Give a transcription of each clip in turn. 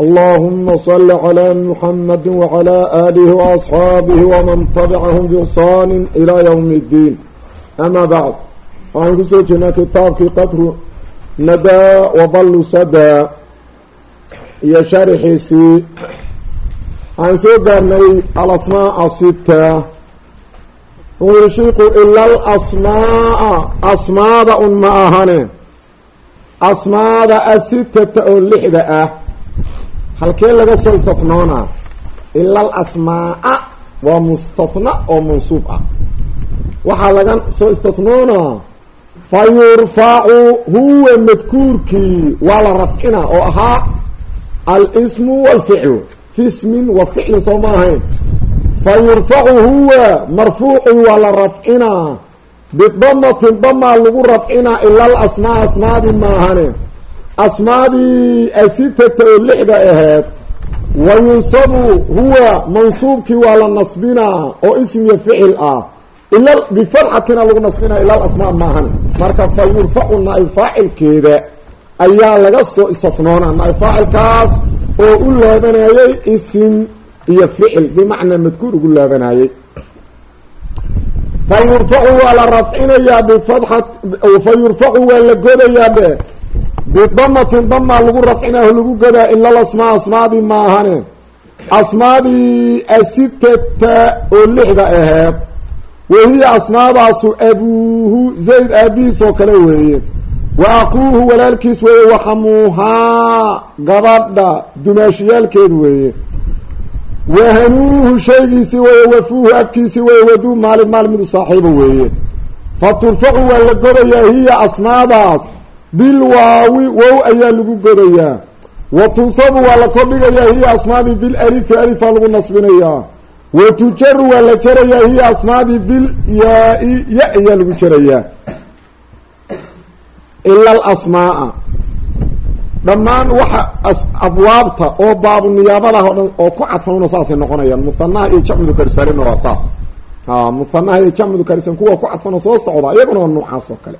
اللهم صل على محمد وعلى آله وأصحاabه ومن تبعهم بإحsaan إلى يوم الدين أما بعد waxaan kusoo jirnaa kitaabkii qadru nadaa waballu sadaa iyo sharxiisii waxaan soo gaarnay alasmaaءa sita wuxuu yihi shiiku ila alasmaaءa asmaada un ma ahane asmaada asitata oo lixda ah halkee laga soo istafnoonaa ila alasmaa'a waa mustafna oo mansuub ah. Waxaa laga soo istafnoonaa fa yurfacu huwa madkuurkii. Waa la rafcina oo ahaa alsmu walficlu. Fi ismin wa ficlin soo ma ahayn. Fa yurfacu huwa marfuucii waa la rafcinaa bidamatin damaa lagu rafcinaa ila alasmaa. Asmaadii maahane asmaadii asitata oo lixda aheyd wa yunsabu huwa mansuubkii waa la nasbinaa oo ismiya ficil ah ila bifatxatina lagu nasbinaa ila asmaa maahan marka fa yurfacu naa-ib faacilkeeda ayaa laga soo istafnoonaa naa-ib faacilkaas oo u laabanayay isim iyo ficil bimacnaa madkuur ugu laabanayay fa yurfacu waa la rafcinayaa bifatxa fa yurfacu waa la godayaa bidamatin damaa lagu rafcinaaho lagu godaa ila lasmaa asmaadii maahane asmaadii asitata oo lixda aheyd wahiya asmaadaasu abuuhu zayd aabihiis oo kale weeye wa aquuhu walaalkiis weeye waxamuuhaa gabadha dumaashiyaalkeed weeye wahanuuhu shaygiisii weeye wafuuhu afkiisii weeye waduu maalin maal midu saaxiibo weeye fa turfacu waa la godayaa hiya asmaadaas bilwaawi wow ayaa lagu godayaa. Wa tunsabu waa la kordhigayaa hiya asmaadii bilalifi alifaa lagu nasbinayaa. Wa tujaru waa la jarayaa hiya asmaadii bil yaa-i ya ayaa lagu jarayaa. Ila alasmaaa dhammaan waxa abwaabta oo baabu niyaabadaha o dhan oo ku cadfanuna saasay noqonayaan. Muhanaha iyo jamcu karisarina waa saas. Muhanaha iyo jamcu karisan kuwa ku cadfano soo socda iyaguna waa noocaas oo kale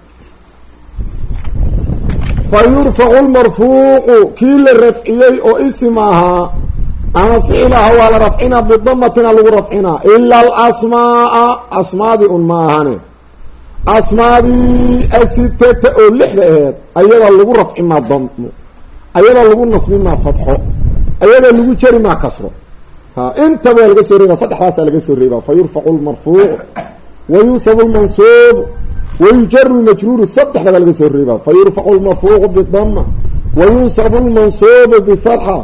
fa yurfacu lmarfuuqu kii la rafciyey oo isim ahaa ama ficil aha waa la rafcinaa bidamatina lagu rafcinaa ila alasmaaa asmaadii un ma ahane asmaadii asitata oo lixda aheed ayada lagu rafcimaa damo ayada lagu nasbimaa fatxo ayada lagu jari maa kasro intaba waa laga soo reeba saddexdaasaa laga soo reebaa fa yurfacu wayujaru lmajruuru saddexda baa laga soo reebaa fa yurfacu lmarfuuqu bidama wa yunsabu lmansuubu bifatxa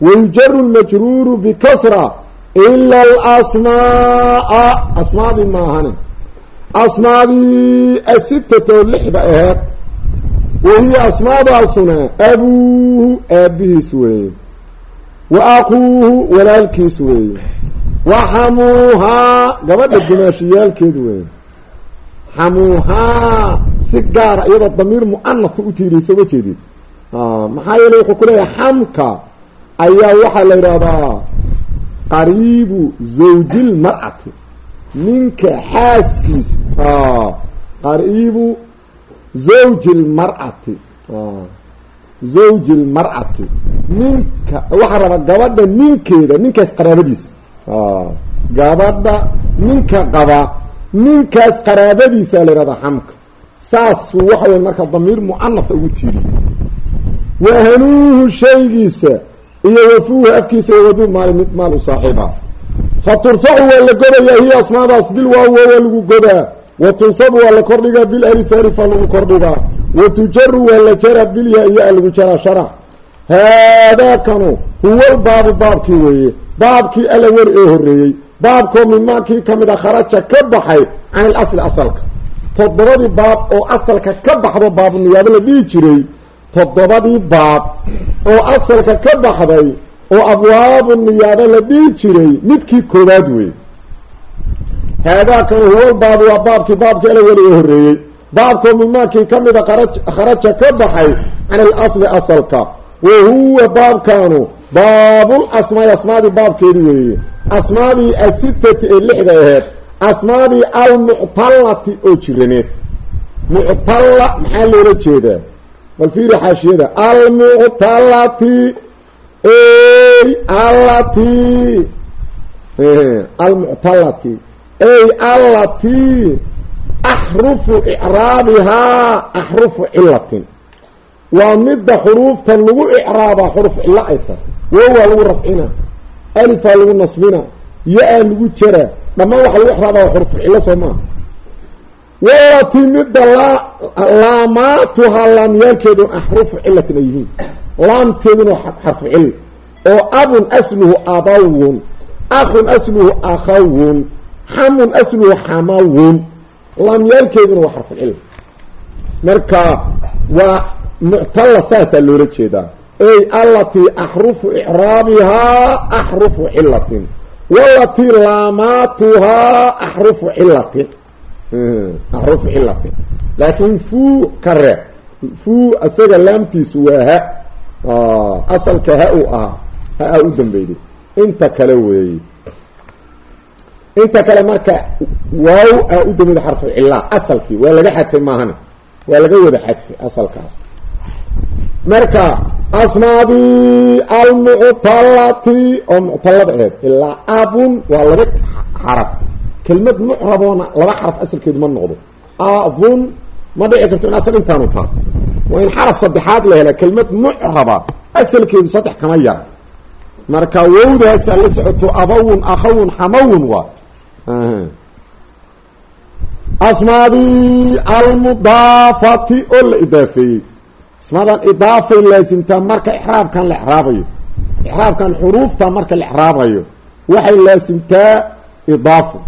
wayujaru lmajruuru bikasra ila alasmaaa asmaadii maahane asmaadii asitata oo lixda aheed wahiya asmaadaasuna abuuhu aabihiis weeye wa aquuhu walaalkiis weeye wa xamuuhaa gabadha dumaashiyaalkeed weeye xamuuhaa si gaara iyadoo damiir mu'anafka u tiiriyay sooma jeedid maxaa yeele wuxuu ku leeyahay xamka ayaa waxaa la yidhahdaa qariibu zawjilmar'ati ninka xaaskiisa qariibu zawji lmar'ati zawji lmar'ati ninka waxaa raba gabadha ninkeeda ninkaas qaraabadiisa gabadha ninka qaba ninkaas qaraabadiisa la yihahdaa xamka. Saasuu waxa wey marka damiir mu'anafka ugu tiiriy wahanuuhu shaygiisa iyo wafuuhu afkiisa waduu maali mid maal u saaxiiba. Fa waa la godayaa hiya asmaadaas bil waawo waa lagu godaa. Wa tunsabu waa la kordhigaa bil alif alifa lagu kordhigaa wa tujaru waa la jaraa bilya iya lagu jaraa sharax haadaakanu huwal baabu baabkii weeye. Baabkii alawel ee horreeyey baabkoo mimaakii ka mid a kharaja ka baxay can ilasli asalka. Toddobadii baab oo asalka ka baxdo baabu la dhihi jiray toddobadii baab oo asalka ka baxday oo abwaabu niyaabo la dhihi jiray midkii koowaad wey haadaakanu huwa lbaabu waa baabkii baabka ela weliga horreeyey. Baabkoo mimaakii ka mida kharaja ka baxay can ilasli asalka wa huwa baabkaanu baabul asmaai asmaadii baabkeedi weeye. Asmaadii asitati ee lixda aheed asmaadii almuctallati oo jiraneed muctalla maxaa loola jeedaa? Bal fiiri xaashiyada. Almuctallati ey allati. Almuctallati. Ey allati axrufu icraabihaa axrufu cilatin waa midda xuruufta lagu icraabaa xuruf cilo ay tahay wowaa lagu rafcina. Alifaa lagu nasbina. Ya-aa lagu jaraa dhammaan waxa lagu xuruf cilo soo maaha walati midda laamaatuhaa laamyaalkeedun axrufu cilatin ay yihiin. Laamteeduna xarfu oo abun asluhu abawun akhun asluhu akhawun xamun asluhu xamawun laamyaalkeeduna waa xarfu marka waa muctalla saasaa loola jeedaa ey alatii axrufu icraabihaa axrufu cilatin walatii laamaatuhaa axrufu cilatin axrufu cilatin laakiin fuu ka reeb fuu isaga laamtiisu waa ha asalka ha u ahaa ha-a u dambeyday inta kale weeye inta kale marka waaw aa u dambeyday xarfu cilaa asalkii waa laga xadfay maahane waa laga wada xadfay asalkaas marka asmaadii almuctallati oo muctallada aheyd ilaa abun waa laba xaraf. Kelmad mucraboona laba xaraf asalkeedu ma noqdo. Abun ma dhici karto in asal intaanu taa waa in xaraf saddexaad la hela kelmad mucraba asalkeedu saddex kama yara. Marka wowdaasaa la socoto abawun akhawun xamawun waa. Asmaadii almudaafati oo la idaafeeyey asmaadan idaafay laasimtaa marka ixraabkan la exraabayo ixraabkan xuruufta marka la exraabayo waxay laasimtaa idaafo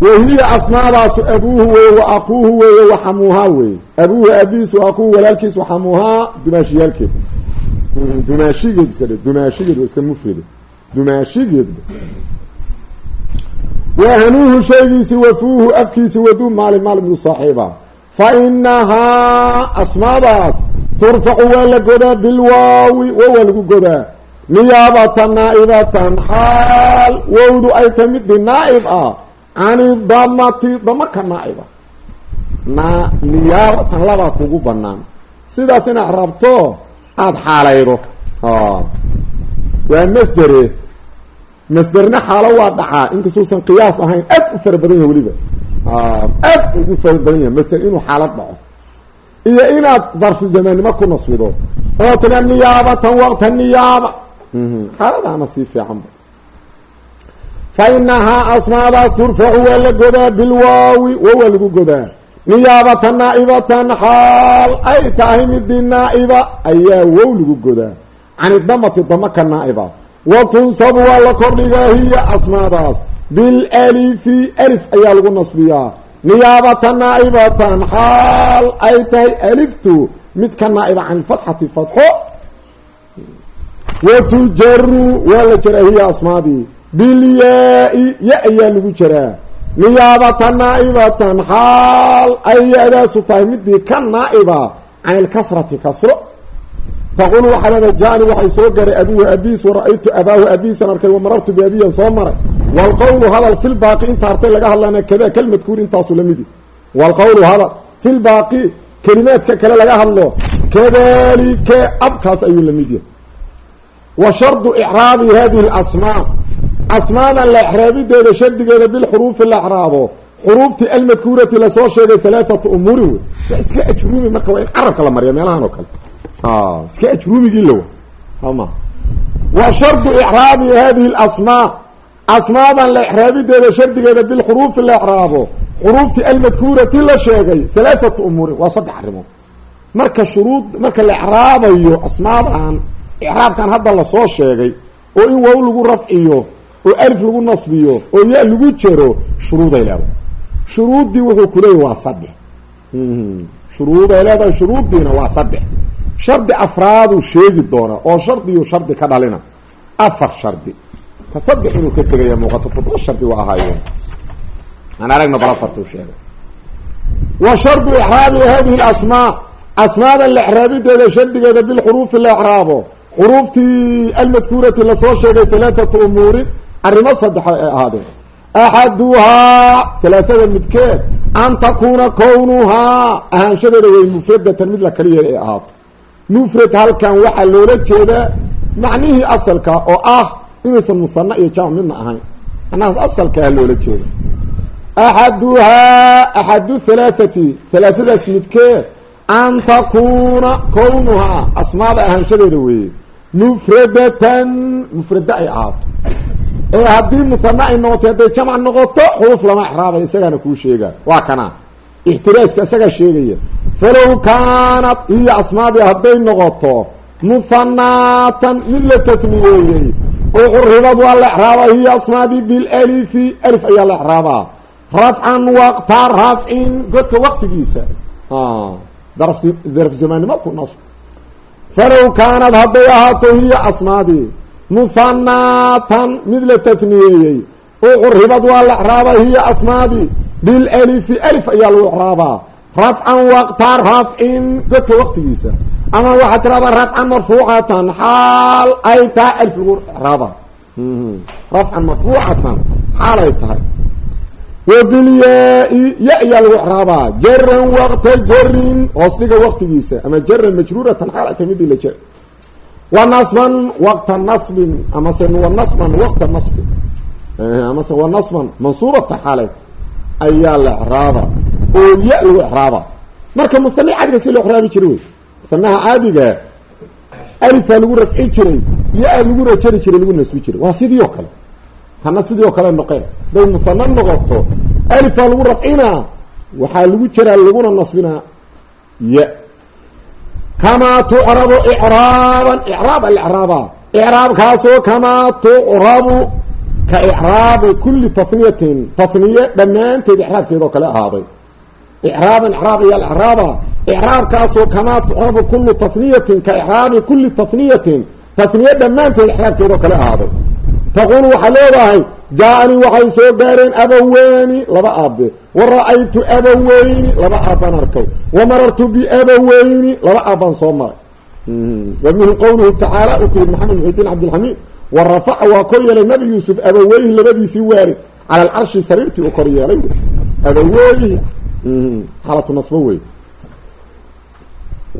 wahiya asmaadaasu abuuhu weeye wa akuuhu weeye wa xamuuhaa weeye. Abuuhu aabihiis wa akuuhu walaalkiis wa xamuuhaa dumaashiyaalkeed. Dumaashigeed iska dhe dumaashigeed waa iska mufrida. Dumaashigeedba waa hanuuhu shaygiisi wafuuhu afkiisi waduu maalin maalin buu saaxiiba fa inahaa asmaadaas turfacu waa la godaa bilwaawi wow waa lagu godaa. Niyaabatan naa'ibatan xaal wowdu ay ta midii naa'ib ah. Can idamati dama ka naa'ib ah na niyaabatan labaa kugu banaan sidaas inaad rabto aada xaalaydo. Waa masdere masderna xaalo waa dhacaa. Inkastuusan qiyaas ahayn aad u fara badan yahay aad ugu fara badan yahay inuu xaalad dhaco iyo inaad darfu zamaannimo ku nasbido. Oo tira niyaabatan waqta niyaaba. Xaaladaana sii fiicanba fa inahaa asmaadaas turfacu waa la godaa bilwaawi wo waa lagu godaa. Niyaabatan naa'ibatan xaal. Ay tahay midii naa'iba ayaa wow lagu godaa. Can idamati dama ka naa'iba. Wa tunsabu waa la kordhigaa hiya asmaadaas. Bilalifi alif ayaa lagu nasbiyaa niyaabatan naa'ibatan xaal ay tahay aliftu mid ka naa'iba can ilfatxati fatxo. Wa tujaru waa la jaraa hiya asmaadii bilyaa-i ya ayaa lagu jaraa. Niyaabatan naa'ibatan xaal ay ya-daasu tahay midii ka naa'iba can ilkasrati kasro. Taqulu waxaa leeda jaani waxay soo garay abuuhu abiis wara-aytu abaahu abiisan arkay soo maray waalqowlu hadal fi lbaaqi inta artay laga hadlana kada kelmadkuur intaasu la midi waalqowlu hadal fi lbaaqi kelimaadka kale laga hadlo kadalika abkaas ayuu la mid yahay wa shardu icraabi hadihi اlasmaa asmaadan la exraabideeda shardigeeda bilxuruufi la exraabo xuruuftii almadkuurati la soo sheegay halaathatu umuurin wey waa iska ajruumi marka waa in carabka la mariya meelahan oo kale iska ajruumigii lawa ama wa asmaadan la exraabideeda shardigeeda bilxuruufi la exraabo xuruuftii almadkuurati la sheegay halaathatu umuurin waa saddex arrimood. Marka shuruud marka la exraabayo asmaadan icraabkan hadda la soo sheegay oo in wow lagu rafciyo oo alif lagu nasbiyo oo ya lagu jero shuruuday leedahay. Shuruuddii wuxuu kuleeyahy waa saddex. Shuruuday leedahay shuruuddiina waa saddex. Shardi afraaduu sheegi doona oo shardiyu shardi ka dhalina. Afar shardi ka saddex inuu ka tegaya muuqato toddoba shardi waa ahaayeen aan aragna bal afartuu sheegay wa shardu icraabi hadihi lasmaa asmaadan la icraabideeda shardigeeda bilxuruufi la icraabo xuruuftii almadkuurati la soo sheegay halaathatu umuurin arrimo saddexa ay ahaadeen axaduhaa halaathada midkeed an takuuna kownuhaa ahaanshadeeda way mufradatan mid la kala yeelay ay ahaato mufrad halkan waxaa loola jeedaa macnihii asalka oo ah inaysan muhana iyo jamac midna ahayn. Macnahaas asalka ah loola jeeda axaduhaa axadu halaathati halaathadaas midkeed an takuuna kownuhaa asmaada ahaanshadeeda weeye. Mufradatan mufrada ay ahaato. Ee haddii muhana ay noqoto hadday jamc noqoto xuruuf lama exraabay isagaana kuu sheegaa. Waa kana ixtiraaska isagaa sheegaya. Falow kaanat hiyo asmaadii hadday noqoto muhanaatan mid la tafniyeeyey oo xuribad waa la exraabaa hiyo asmaadii bilalifi alif ayaa la exraabaa rafcan waqta rafcin godka waqtigiisa. Darf zamaannimo ku nasb. Falow kaanad hadday ahaato hiyo asmaadii muhanaatan mid la tafniyeeyey oo xuribad waa la exraabaa hiyo asmaadii bilalifi alif ayaa lagu exraabaa rafcan waqta rafcin godka waqtigiisa ama waxaad tiradaa rafcan marfuucatan xaal ay tahay alif lagu exraaba rafcan marfuucatan xaal ay tahay. Wabilyaa-i ya ayaa lagu exraabaa jaran waqta jarin hoos dhiga waqtigiisa ama jaran majruuratan xaal ay tahay midii la jer wa nasban waqta nasbin amase wa waqta nasbin. Amase wa nasban xaalay ayaa la exraaba oo ya lagu exraaba marka musane caadiga si loo exraabi jiray wey musanaha caadiga alifaa lagu rafci jiray ya-a lagu rajari jiray lagu nasbi jiray. Waa sidii oo kale. Hana sidii oo kale noqeen. Haday musano noqoto alifaa lagu rafcinaa waxaa lagu jaraa laguna nasbinaa ya. Kamaa tucrabu icraaban. Icraab alicraaba icraabkaasoo kamaa tucrabu ka icraabi kuli taniyatin taniye dhammaanteed icraabkeed oo kale ahaaday icraaban icraab ayaa icraaba icraabkaasoo kamaa tucrabu kulu taniyatin ka icraabi kuli taniyatin taniye dhammaanteed icraabkeed oo kale ahaaday taquulu waxaa leedahay jaa-anii waxay soo gaareen abaweyni laba aabe wa ra'aytu abaweyni laba aabbaan arkay wa marartu biabaweyni laba aabbaan soo maray wa minhu qowluhu tacaala uu ku yihi maxamed muxidiin cabdilxamiid wa rafaca waa kor yeelay nabi yuusuf abaweyhi labadiisii waari cala alcarshi sariirtii uu kor yeelay abaweyhi xaalatu nasbo wey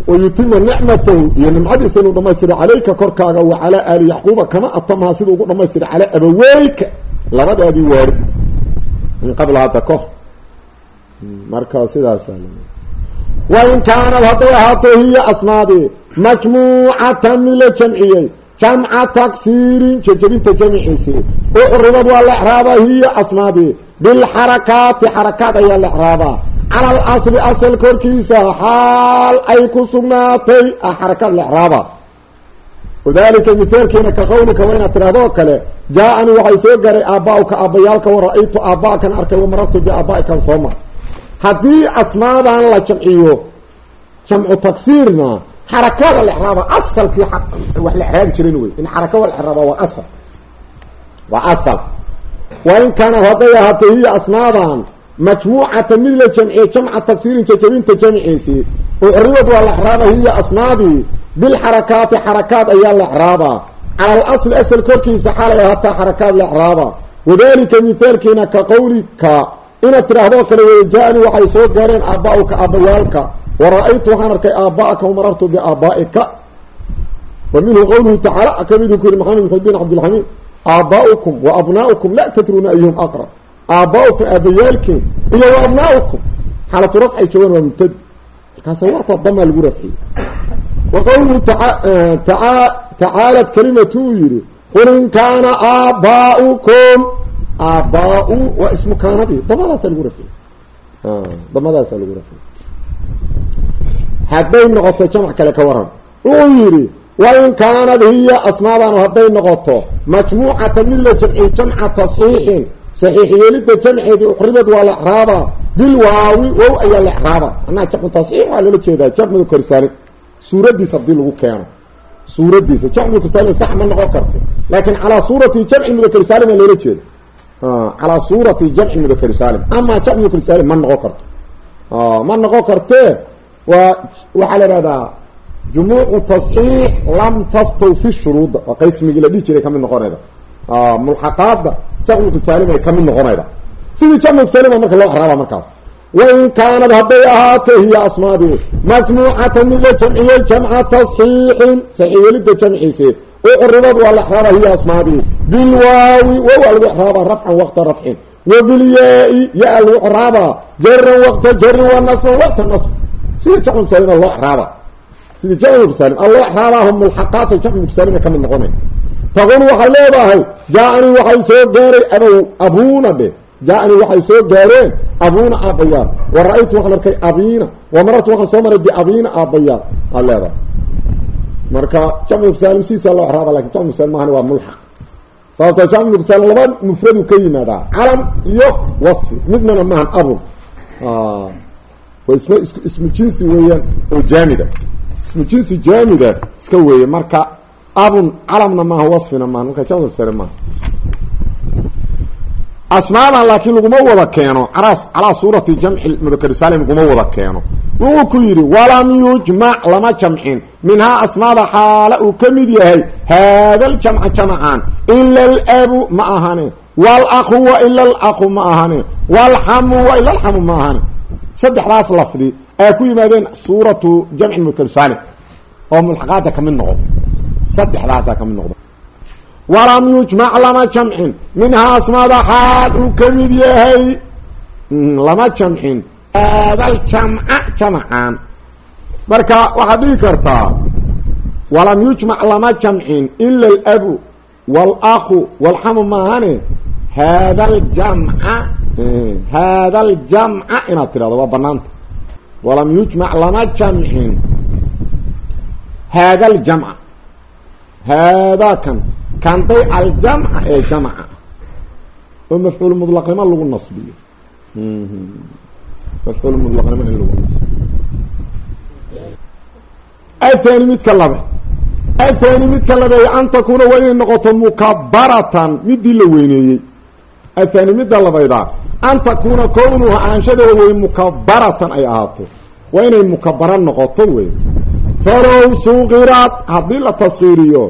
wayutima nicmatahu iyo nimcadiisa inuu dhamaystiro calayka korkaaga wa calaa aali yacquuba kama atamaha siduu ugu dhamaystira calaa abaweyka labadaadii waari. Min qabla hadda kahor marka sidaas wain kaanad hadday ahaato hiya asmaadii majmuucatan mid la jamciyey jamca taksiirin jejebinta jamciisii ucribad waa la exraabaa hiya asmaadii bilxarakaati xarakaad ayaa la exraabaa cala alasli asal korkiisa xaal ay ku sugnaatay xarakaad la exraaba wadalika mithaalkeena ka qawlika waa inaad tirahdoo kale jaa-anii waxay soo garay aabba-uka aabbayaalka wa ra'aytu aabba-kan arkay wamarartu biaabba'ikan soo mar. Haddii asmaadan la jamciyo jamcu taksiirna xarakaada la exraaba asalkii wax la exraabi jirin wey in xaraka wa la exraaba waa asal. Kaanad hadday ahaatay hiya asmaadan majmuucatan mid la jamciyey jamca tagsiirin jajabinta jamciisii ucribad waa la exraaba hiya asmaadii bilxarakaati xarakaad ayaa la exraabaa cala alasli asal korkiisa xaalay ahaataa xarakaad la exraaba wadalika mithaalkiina ka qawlika inaad tidhaahdoo kale wey jaa-anii waxay soo gaareen aabba-uka aabbayaalka wa ra'aytu waxaan arkay aaba'aka wamarartu biaabba'ika wa minhu qowluhu tacaala ku yihi maxamed muxudiin cabdilxamiid la tadruuna ayuhum aaba'ukum aabayaalkeen iyo wa abnaa'ukum. Xaalatu rafcay joogaan waa mubtadi. Markaasa warta damaa lagu rafciyey wa qowluhu tacaalad kalimatu uu yihi qul in kaana aaba'ukum aabaa-u waa ismu kaanadii damadaasa lagu rafciyey damadaasa lagu rafciyey hadday noqoto jamc kale ka waran. Uu yidhi wain kaanad hiya asmaadanu hadday noqoto majmuucatan mid la jamciy jamca tasxiixin saxiix yeelidda jamceedii uxribad waa la exraaba bilwaawi wow ayaa la exraaba manaa jamcu tasxiix waa loola jeedaa jamcida korsaalin suuraddiisa haddii lagu keeno. Suuraddiisa jamcu korsaalin sax ma noqon karto. Laakiin calaa suurati jamci mudakorsaalin baa loola jeeda calaa suurati jamci mudakari saalim amaa jamci mudakari saalim ma noqon karto. Ma noqon kartee waa waxaa la ihahdaa jumuucu tasxiix lam tastawfi shuruuda. Waa qaysmigii la dhihi jiray ka mid noqonayda mulxaqaada jamci mudakari saalim ay ka mid noqonayda sidii mudakari saalim marka loo xaraaba markaas wain kaanad hadday ahaato hiya asmaadii majmuucatan mid la jamciyey jamca tasxiixin saxiixyelida jamciise ucribad waa la exraaba hiya asmaadii bilwaawi wow a lagu exraaba rafcan waqta rafcin wa bilyaa-i ya-a lagu exraaba jaran waqta jarin wa nasban waqta nasb sida jamcu musaalima loo exraaba sida jamcu musaalim a loo exraabaaho mulxaqaata jamcu musaalima ka mid noqonay taqul waxay leedahay jaa-ani waxay soo gaaray abow abuuna dhe jaa-ani waxay soo gaareen abuuna aabbayaan wa ra'aytu waxaan arkay abiina. Wa marartu waxaan soo maray biabiina aabbayaan aa leedahay. Marka jamcu musaalim sidiisa loo exraaba laakiin jamcu musaalim maahani waa mulxaq. Sababto jamcu musaalim laba mufradu ka yimaadaa calam iyo wasfi. Midnana maahan abun waa ism is ismu jinsi weeyaan oo jaamida. Ismu jinsi jaamida iska weeye. Marka abun calamna maaha wasfina maaha marka musaalim maaha. Asmaadan laakiin laguma wada keeno calaa suurati jamci mudakar saalim laguma wada keeno. Wuxuu ku yidhi walam yujmac lama jamcin. Minhaa asmaada xaala uu ka mid yahay haadaljamca jamcan ila alabu ma ahane. Wاlakhu wa ila alakhu ma ahane. Wاlxamu wa ila alxamu ma ahane. Saddexdaas lafdi ay ku yimaadeen suuratu jamci mudakar saalim oo mulxaqaada ka mid noqdo saddexdaasaa ka mid noqdo walam yujmac lama jamcin. Minhaa asmaada xaal uu ka mid yahay. Lama jamcin. Haadaljamca jamcan marka waxaad dhigi kartaa walam yujmac lama jamcin ila alabu wاlakhu wاlxamu maahane? Haada ljamca haada aljamca inaad tirahdo waa banaanta walam yujmac lama jamcin. Haada aljamca haadaa kan kanday aljamca ee jamca oo mafcuul mudlaqnimo lagu nasbiyo mafcuul mudlaqnimo in lagu nasbiyo athani midka labe athani midka labeeyo an takuuna waa inay noqoto mukabaratan midii la weyneeyey athani midda labaydaa an takuuna kownuha aanshadeeda wey mukabaratan ay ahaato waa inay mukabara noqoto wey falow suqiraad haddii la taskiiriyo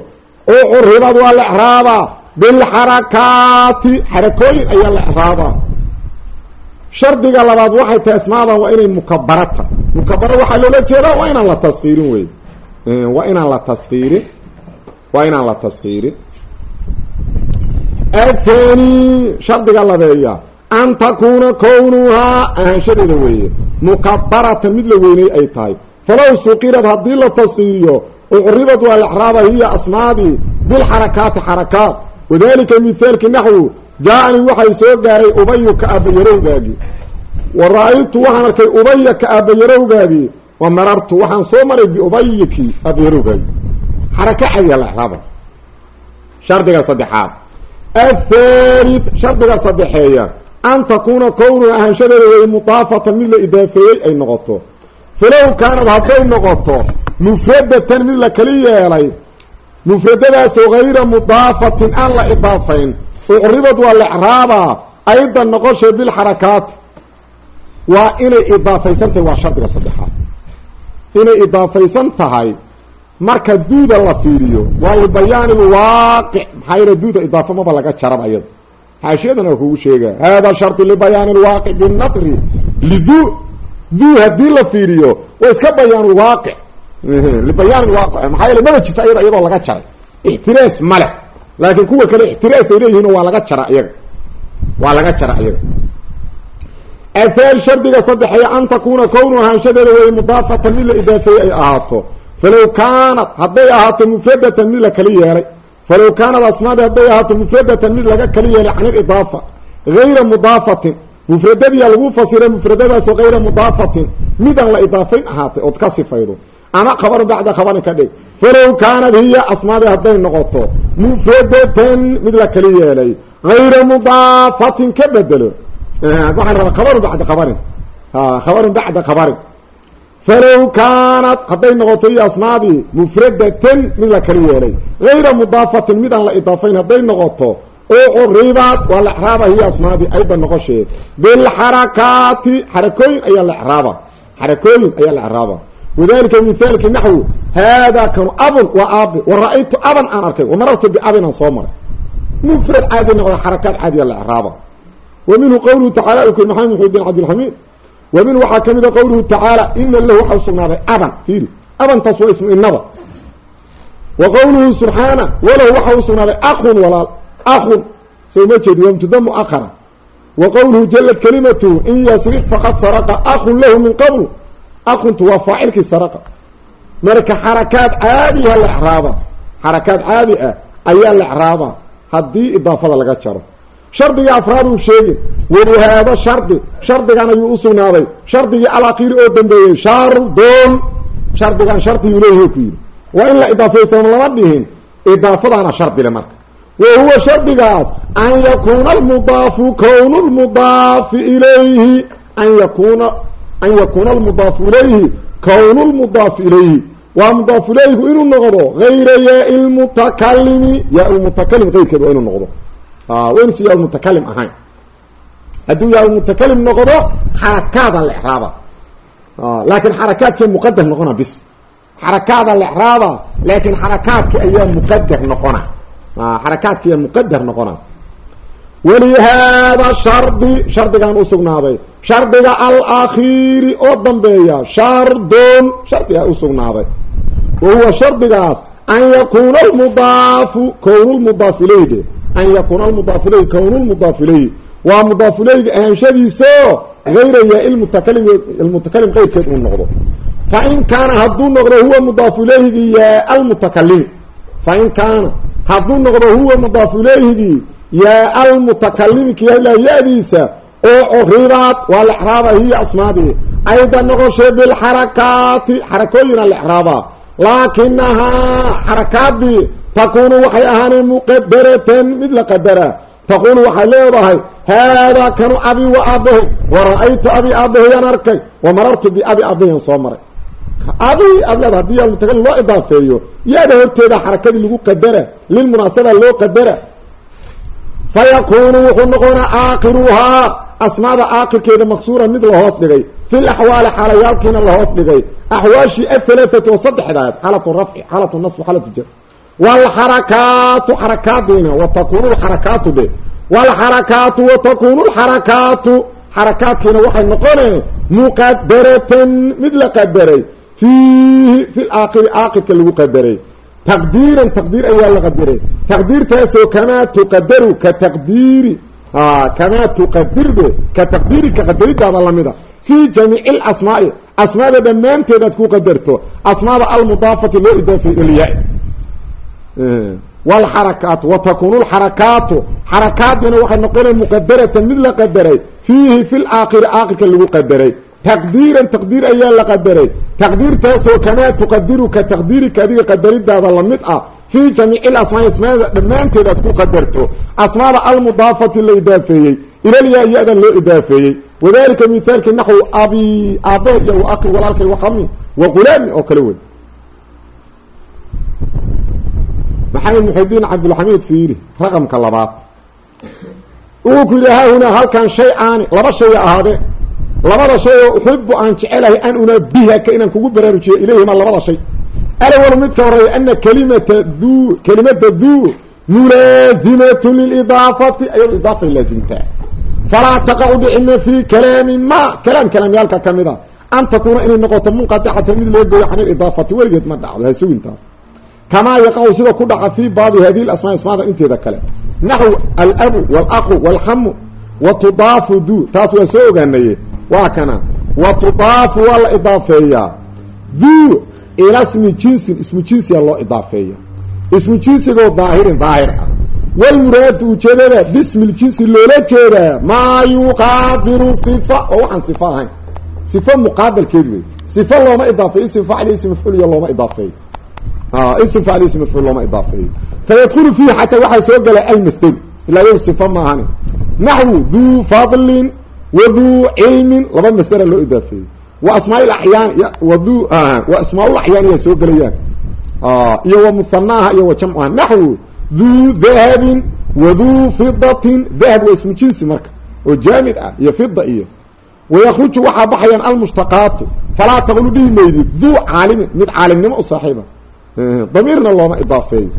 ucuribad waa la exraabaa bilxarakaati xarakooyin ayaa la exraabaa shardiga labaad waxay tahay asmaadan waa inay mukabara ta mukabara waxaa loola jeedaa waa inaan la taskiirin wey waa inaan la taskiirin waa inaan la taskiirin athani an takuuna kownuhaa ahaanshadeeda weeye mukabaratan mid la weyney ay tahay falow suqirad haddii la taskiiriyo ucribad waa lexraaba hiya asmaadii bilxarakaati xarakaat wadalika mithaalki naxwu jaa-ani waxay soo gaaray ubayu ka aabayarowgaagii wa ra'aytu waxaan arkay ubaya ka aabayarowgaagii wa marartu waxaan soo maray biubayiki aabayarowgaagii xaraka cadiya lexraaba shardiga saddexaad. Athalith shardiga saddexeeya an takuuna kownu ahaanshadeeda wey mudaafatan mid la idaafeeyey ay noqoto falow kaanad hadday noqoto mufradatan mid la kali yeelay mufradadaasoo hayra mudaafatin aan la idaafayn ucribad waa lecraabaa aydan noqoshay bilxarakaati waa inay idaafaysan tahay waa shardiga saddexaad. Inay idaafaysan tahay marka duuda la fiiriyo waa libayaani lwaaqic maxaa yeele duuda idaafa maba laga jaraba iyada xaashiyadana waa kugu sheega hada shardu libayaani lwaaqic binafri lidu duu haddii la fiiriyo waa iska bayaanulwaaqic libayaan waaqic maxaa yeele maba jirta iyada iyadoo laga jaray. Ixtiraas male laakiin kuwa kale ixtiraas ay leeyihiin waa laga jara iyaga. Waa laga jara iyaga. Athaal shardiga saddexeeya an takuuna kownu ahaanshadeeda wey mudaafatan mid la idaafeeyey ay ahaato. Falow kaanad hadday ahaato mufradatan mid la kali yeelay. Falow kaanad asmaadi hadday ahaato mufradatan mid laga kali yeelay can ilidaafa gayra mudaafatin mufradadiya lagu fasiray mufradadaasoo gayra mudaafatin midaan la idaafayn ahaatay ood ka sifaydo. Ama khabaru bacda khabarin ka dhig. Falow kaanad hiya asmaadi hadday noqoto mufradatan mid la kali yeelay gayra mudaafatin ka bedelo. Waxaan rabaa khabarun bacda khabarin. Khabarun bacda khabarin. Falow kaanad hadday noqoto hiya asmaadii mufradatan mid la kali yeelay gayra mudaafatin midaan la idaafayn hadday noqoto ucribaad waa la ecraaba hiya asmaadii ayda noqosheed bilxarakaati xarakooyin ayaa la ecraaba xarakooyin ayaa la ecraaba wadalika mithaalki naxwu haadaa kanu abun waa aabe wa ra'aytu aban aan arkay wamarartu biabin soo maray. Mufrad caadi noqda xarakaad caadiya la ecraaba wa minhu qowluhu tacala u muxudiin cabdilxamiid wa waxaa ka mida qowluhu tacaala ina lahu waxa usugnaaday aban fiiri. Abantaas waa ismu inaba wa qowluhu subxaana walahu waxa usugnaaday akun walaal akun soo ma jeedi waa mubtada muahara wa qowluhu jalat kalimatuhu in yasriq faqad saraqa akun lahu min qabl akuntu waa faacilkii saraqa. Marka xarakaad caadiha la ecraaba xarakaad caadi ah ayaa la ecraaba haddii idaafada laga jaro. Shardiga afraad uu sheegin welihaado shardi. Shardigan ayuu usugnaaday shardigii alakiiri oo dambeeyey shardon shardigan shardiguu leeyahy ku yidhi waa in la idaafeysano lama dhihin. Idaafadaana shardile marka wa huwa shardigaas an yakuuna almudaafu kownu lmudaafi ilayhi an yakuna an yakuuna almudaafu ilayhi kownu lmudaafi ilayhi waa mudaafu ilayhigu inuu noqdo gayra yaai lmutakalimi yaa lmutakalim keyrkeed waa inuu noqdo waa inuusa yaa lmutakalim ahayn hadduu yaa lmutakalim noqdo xarakaada la ecraaba laakiin xarakaadkii muqadar noqona bis xarakaada la ecraaba laakiin xarakaadki ayaa muqadar noqona xarakaadki ayaa muqadar noqona. Walihaada shardi shardigan usugnaaday shardiga alakhiiri oo dambeeya shardon shardigaa usugnaaday wa huwa shardigaas an yakuuna almudaafu kownu lmudaaf ilayhi an yakuuna almudaaf ilayhi kownu lmudaaf ilayhi waa mudaaf ilayhiga ahaanshadiisao gayra yaa mutakalim ilmutakalim qeyrkeed uu noqdo. Fa in kaana hadduu noqdo huwa mudaafu ilayhigii yaa almutakalimi fa in kaana hadduu noqdo huwa mudaafu ilayhigii yaa almutakalimi kiyala ya-diisa oo curibaad waa la ecraaba hiya asmaadii ayda noqoshee bilxarakaati xarakooyina la ecraaba laakinahaa xarakaadii takuunu waxay ahaaneen muqadaratan mid la qadara taquulu waxay leedahay haadaa kanu abi wa aabahe wa ra'aytu abi aabaheyaan arkay wa marartu biabi aabaheyaan soo maray abi aad leeda haddii almutakalim loo idaafeeyo. Yaada horteeda xarakadii lagu qadara lilmunaasaba loo qadara. Fa yakuunu wuxuu noqonaa aakiruhaa asmaada aakirkeeda maksuura mid lahoos dhigay. Fi laxwaali xaalayaalkiina lahoos dhigay. Axwaashii ahalaaati oo saddexdaad xaalatu rafci xaalatu nasb xaalatu jar wlxarakaatu xarakaadiina wa takunu lxarakaatu dhe wlxarakaatu wa takunu lxarakaatu xarakaadkiina waxay noqoneen muqadaratan mid la qadaray fiihi fi laakiri aakirka lagu qadaray. Taqdiiran taqdiir ayaa la qadiray taqdiirtaasoo kamaa tuqadaru ka taqdiiri. Kamaa tuqadir dhe ka taqdiirika qadaridaada lamida fii jamiici lasmaai asmaada dhammaanteed aad ku qadarto asmaada almudaafati loo idaafay ilyaa wlxarakaatu wa takunu lxarakaatu xarakaadiina waxay noqonaya muqadaratan mid la qadaray. Fiihi fi laakiri aakirka lagu qadaray taqdiiran taqdiir ayaa la qadaray. Taqdiirtaasoo kamaa tuqadiru ka taqdiirika adiga qadaridaada la mid ah. Fii jamiici lasmaai asmaada dhammaanteed aad ku qadarto. Asmaada almudaafati la idaafeeyey. Ilalyaa ya-da loo idaafeeyey. Wadalika mithaalki naxwu abi aabe iyo wa akri walaalkay waxami wa qulaami oo kale wey maxamed muxidiin cabdulxamiid fiiri raqamka labaad. Uu ku yidhi haahunaa halkan shay aani laba shaya ahaadee labada shay oo uxibu aan jecelahay an unabihaka inaan kugu baraarujiyo ilayhima labada shay alawal midka horreeya ana kalimata du kelimada duu mulaazimatun lilidaafati ayado idaafay laasimtaa falaa taqacu dhicima fii kalaami ma kalaam kalaamyaalka ka mid a an takuuna inay noqoto munqaticata mid loo gooyo can ilidaafati weligeed ma dhacdo ha sugintaas kamaa yaqacu sida ku dhaca fii baabi hadihi lasmaa asmaada inteeda kale. Naxw alabu walaqu walxamu wa tudaafu du taas waa soo ogaanaye waa kana. Wa tudaafu waa la idaafeeyaa. Du ila smi jinsin ismu jinsiga loo idaafeeya ismu jinsigoo daahirin daahir ah. Walmuraadu ujeedada bismi loola jeedaa maa yuqaabilu sifa oo waxaan sifo ahayn. Sifo muqaabalkeed wey sifo looma idaafeeyo ism facli ism mafcuuliya looma idaafeeyo. Ism facli ism mafcuul looma idaafeeyo. Fayadkulu fiihi xataa waxaa soo gala almasdaru ilaa yadu sifo ma naxwu duu fadlin wa duu cilmin laba masdara loo idaafeeyey. Wa asmaa ayaan wadu wa asmaa laxyaaniyaa soo gelayaan. Iyo wa muhanaaha iyo wa jamcuha naxwu duu dahabin waduu fidatin dahab waa ismu jinsi marka oo jaamid ah iyo fida iyo. Wayakruju waxaa baxayaan almushtaqaatu falaa taqulu dhihi maydid duu caalimin mid caalimnimo u saaxiiba. Damiirna looma idaafeeyo.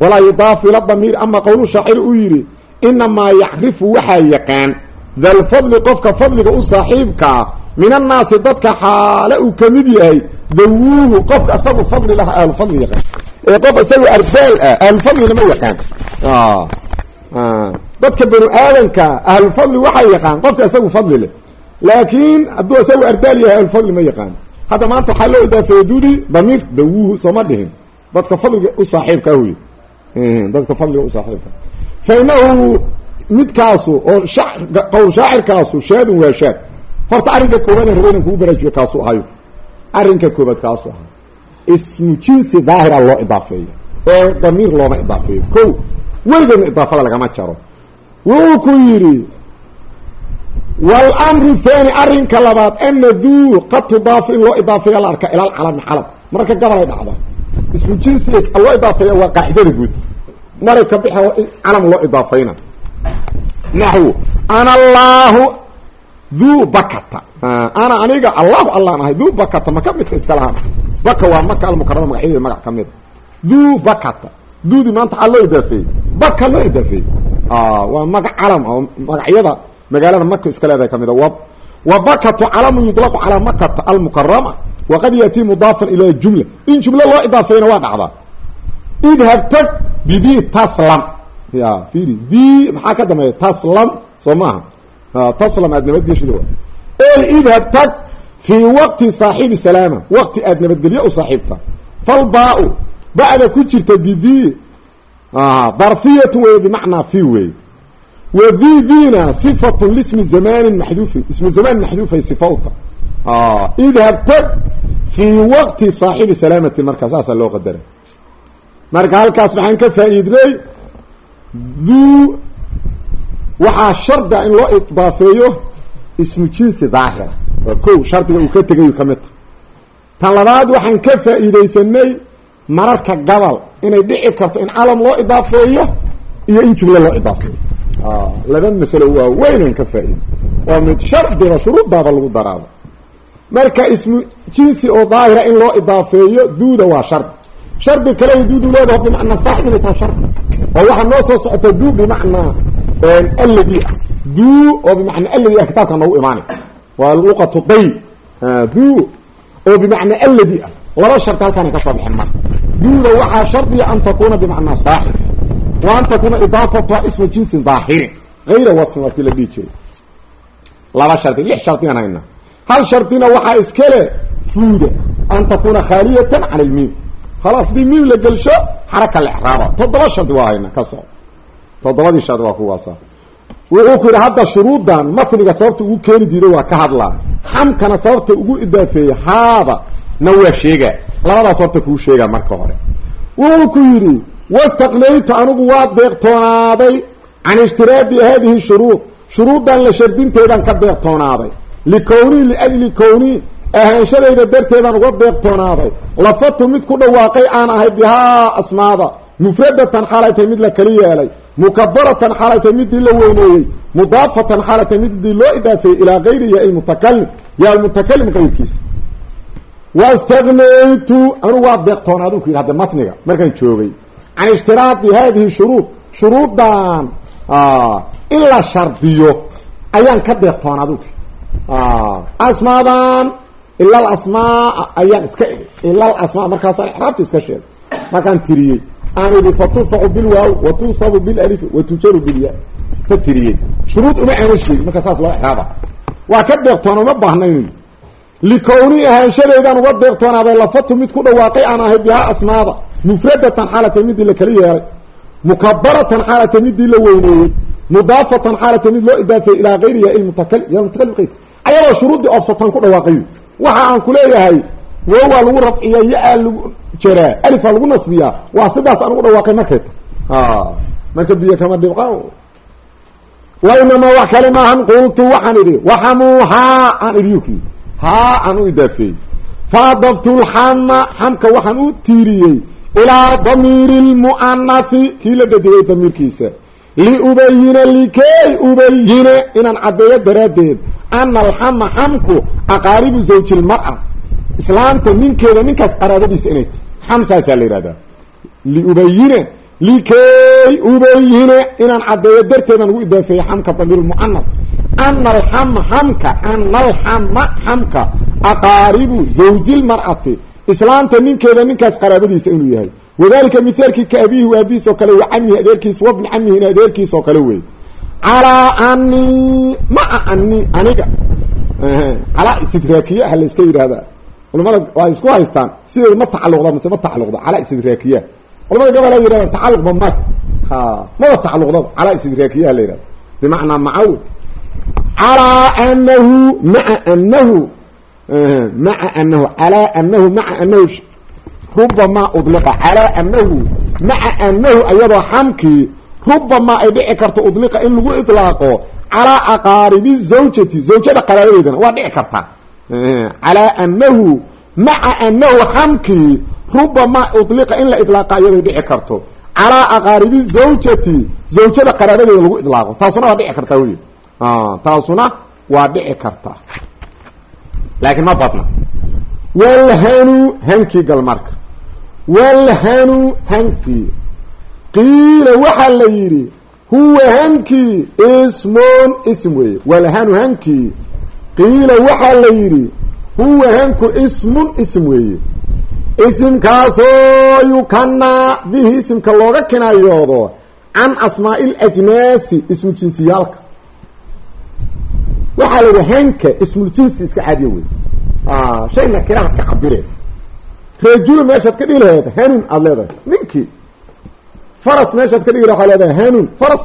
Walaa yudaafu ila damiir ama qowlu shaacir uu yidhi inamaa yacrifu waxaa yaqaan dalfadli qofka fadliga u saaxiibkaa min annaasi dadka xaale uu ka mid yahay dawuuhu qofka isagu fadli laha ahlufadli yaqaan ee qof isagu ardaal ah ahlufadlina ma yaqaan dadka banu aadanka ahlufadli waxaa yaqaan qofka isagu fadli leh laakiin hadduu isagu ardaal yahay ahlufadli ma yaqaan hadda maanta waxaa loo idaafeeye dudi damiir dawuuhu sooma dhihin dadka fadliga u saaxiibkaa dadka fadliga u fa inahu midkaasu oo qowl shaacirkaasu shaadun waa shaad horta arrinka koobaad rabo inan kugu baraajiyo kaasu ahayo arrinka koobaad kaasu ahayo ismu jinsi daahira loo idaafeeyo ee damiir looma idaafeeyo ko weligeedna idaafada lagama jaro wuxuu ku yidhi wاlmru thani arrinka labaad ana duu qad tudaafu in loo idaafeeya la arka ila alcalami calam marka gabalay dhacda ismu jinsiga loo idaafeeya waa qaacidada guud maray ka bixa calam loo idaafayna. Naxwu ana allahu duu bakata. Ana aniga allahu allaan ahay duu bakata maka midka iska lahaan. Baka waa maka almukarama magaxyadeeda magac ka mida duu bakata. Duudi maanta waxaa loo idaafeeyey. Baka loo idaafeeyey. Waa magac calam oo magacyada magaalada maka iska leedahay kamida wa bakatu calamu yudlaqu calaa makata almukarama waqad yatii mudaafan ila in jumlo loo idaafeeyna waa dhacdaa idhab tag bidi taslam. Ya fiiri di maxaa ka dambeeya? Taslam soo maaha taslam aad nabadgeshida wa ey idhab tag fii waqti saaxibi salaama waqti aad nabadgelyo u saaxiibta. Falbaa-u ba'da ku jirta bidi darfiyatu wey bimacnaa fi wey wdi dina صifaة lismi zamani maxduufin ismu zamaan maxduufay sifawta idhab tag fii waqti saaxibi salaamati markaa saasaa loo qadara marka halkaas maxaan ka faa'iidnay duu waxaa sharda in loo idaafeeyo ismu jinsi daahira. Waa ko shardiga uu ka tegayu ka mid ta tan labaad waxaan ka faa'iidaysanay mararka gabal inay dhici karto in calam loo idaafeeyo iyo in jumlo loo idaafeeyo laba masalo waa weynan ka faa-ida waa mid shardiga shuruuddaaba lagu daraaba marka ismu jinsi oo daahira in loo idaafeeyo duuda waa shardi shardi kale duudu leedaho bimacnaa saaxib inay taha shardi. Oo waxaa noo soo socota duu bimacnaa alladi ah. Duu oo bimacnaa alladi ah kitaabka noogu imaanay. Waa luqatu day duu oo bimacnaa alladi ah. Laba shardi halkaana ka soo bixin marka. Duuda waxaa shardiya an takuuna bimacnaa saaxib. Wa an takuuna idaafatuha isma jinsin daahirin hayra wasfin waati la dhihi jiray. Laba shardi lix shardiyaan hayna. Hal shardina waxaa iskale fuuda. An takuuna khaaliyatan can ilmiim khalaas dii miim la gelsho xaraka la exraaba toddoba shardi waa hayna ka soo toddobadii shardi waa kuwaasa wuxuu ku yidhi hadda shuruuddan matniga sababta ugu keeni diiday waa ka hadlaa xamkana sababta ugu idaafeeyey haaba na waa sheega labadaas horta kuu sheegaa marka hore wuxuu ku yidhi wastaqnaytu anigu waa deeqtoonaaday can ishtiraadi haadihi shuruud shuruuddan la shardinteedaan ka deeqtoonaaday likownii liajli kownii ahaanshadayda darteedaan uga deeqtoonaaday lafatu mid ku dhawaaqay aan ahay bihaa asmaada. Mufradatan xaalay tahay mid la kali yeelay. Mukabaratan xaalay tahay midii la weyneeyey. Mudaafatan xaalay tahay midii loo idaafeeyey ilaa gayri ya ilmutakalim ya almutakalim qayrkiisa wastaqnaytu anigu waa deeqtoonaadu ku yidhi hadda matniga markaan joogay. Can ishtiraadi hadihi shuruud. Shuruuddan in la shardiyo ayaan ka deeqtoonaadu asmaadan ila alasmaa ayaan iska ii ila alasmaa markaasaan ixraabta iska sheegay. Markaan tiriyey aan idhi faturfacu bilwaaw wa tunsabu bilalifi wa bilya ka tiriyey. Shuruud uma aana sheegin marka saas loo ixraaba waa ka deeqtoona uma baahnayn likowni ahaanshadeydaan uga deeqtoonaaday lafatu mid ku dhawaaqay aan ahay bihaa asmaada mufradatan xaalata midii la kala yeelay mukabaratan xaalata midii la weyneeyey. Mudaafatan xaalata mid loo idaafeeyey ilaa gayri ya ilmutakalim ya mutakalim ayadoo shuruuddii oobsataan ku dhawaaqayo waxa aan ku leeyahay wowaa lagu rafciya ya-aa lagu jaraa alifaa lagu nasbiyaa waa sidaas aan ugu dhawaaqay markay ta marka biyo kama dhibqa wainamaa wax kale maahan qultu waxaan idhi waxamuuhaa aan idhiyuki haa aan u idaafeeyey faadaftu lxama xamka waxaan u tiiriyey ilaa damiiri lmu'anafi kii la dadigay damiirkiisa liubayina likay ubayine inaan caddeeyo daraaddeed ana alxama xamku aqaaribu zawji lmar'a islaamta ninkeeda ninkaas qaraabadiisa inay xam saasaa la yihahdaa liubayine likay ubayine inaan caddeeyo darteedan ugu idaafeeyey xamka damiir lmu'anaf ana alxama xamka ana alxama xamka aqaaribu zawji lmar'ati islaamta ninkeeda ninkaas qaraabadiisa inuu yahay wadalika mithaalkii ka abiihi wa abihiis oo kale wa camihi adeerkiis wabni camihin adeerkiis oo kale wey calaa anii maca ani aniga. Calaa istidraakiya ha la iska yidhahdaa culamada waa isku haystaan sideeda ma tacaluqda mase ma tacaluqda calaa istidraakiya. Culamada gobol a yidhahda tacaluqba ma ha maba tacaluqdaba calaa istidraakiya ha la yidhahda bimacnaa macawd calaa anahu maa anahu maa anahu calaa maa anahu rubamaa udliqa. Calaa anahu maca anahu ayadoo xamkii rubamaa ay dhici karto udliqa in lagu idlaaqo calaa aqaaribi zawjati zawjada qaraabadeedana waa dhici kartaa calaa anahu maca anahu xamkii rubamaa udliqa in la idlaaqa iyadoo dhici karto. Calaa aqaaribi zawjati zawjada qaraabadeeda lagu idlaaqo. Taasuna waa dhici kartaa wey taasuna waa dhici kartaa laakiin ma badna. Walhanu hankii gal walhanu hankii qiila waxaa la yidhi huwa hankii ismun ism weeye. Walhanu hankii qiila waxaa la yidhi huwa hanku ismun ism weeye. Isimkaasoo yukanaa bihi isimka looga kinayoodo can asmaa'i lajnaasi ismu jinsiyaalka. Waxaa la yidhi hanka ismuljinsi iska caadiya wey shay nakiraad ka cabireen rajul meeshaad ka dhigi laheed hanun aada leedahay. Ninkii. Faras meeshaad ka dhigi laha waxaa leedahay hanun faras.